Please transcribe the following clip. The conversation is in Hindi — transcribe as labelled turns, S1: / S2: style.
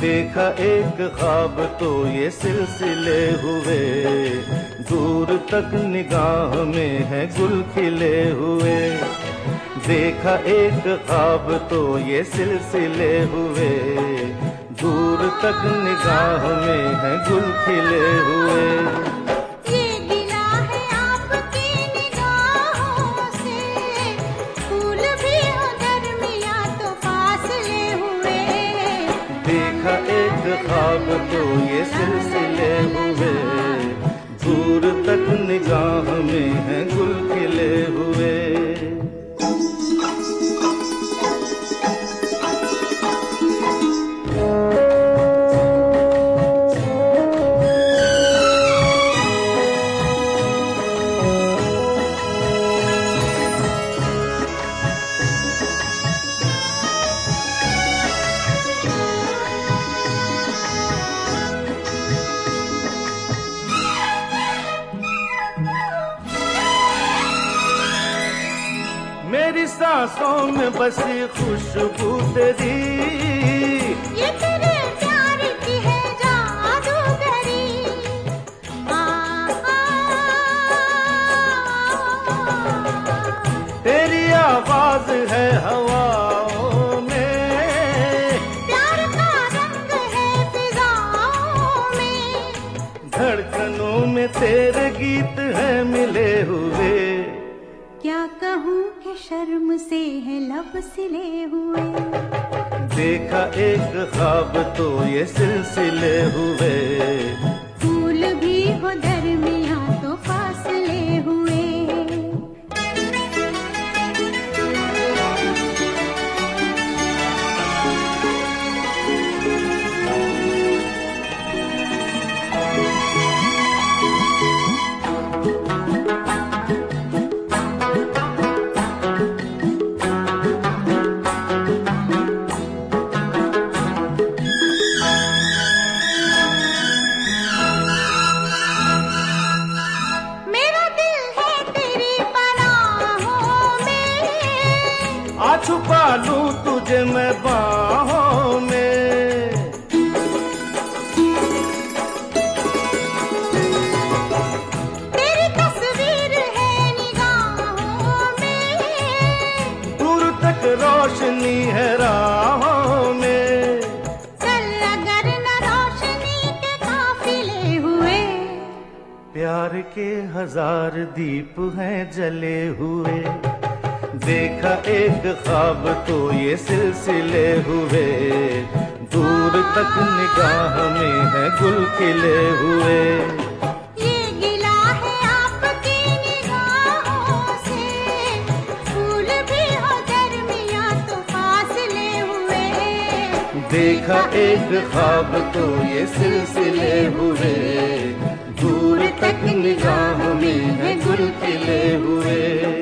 S1: देखा एक ख्वाब तो ये सिलसिले हुए, दूर तक निगाह में है गुल खिले हुए। देखा एक ख्वाब तो ये सिलसिले हुए, दूर तक निगाह में है गुल खिले हुए। ख्वाब तो ये सिलसिले सांसों में बसी खुशबू तेरी।
S2: ये तेरे प्यार की है जादूगरी
S1: तेरी आवाज़ है हवाओं में।
S2: प्यार का रंग है फिजाओं में।
S1: धड़कनों में तेरे गीत है मिले हुए।
S2: क्या कहूँ? शर्म से है लब सिले हुए।
S1: देखा एक ख्वाब तो ये सिलसिले हुए।
S2: फूल भी हो दरमिया तो फासले हुए।
S1: छुपा लूँ तुझे मैं बाहों में।
S2: तेरी तस्वीर है निगाहों में।
S1: दूर तक रोशनी है राहों में।
S2: चल अगर न रोशनी के काफिले हुए।
S1: प्यार के हज़ार दीप हैं जले हुए। देखा एक ख्वाब तो ये सिलसिले हुए। दूर तक निगाह में है गुल खिले हुए।
S2: ये गिला है आपकी निगाहों से। फूल भी हो दरमिया तो फासले हुए।
S1: देखा एक ख्वाब तो ये सिलसिले हुए। दूर तक निगाह में है गुल खिले हुए।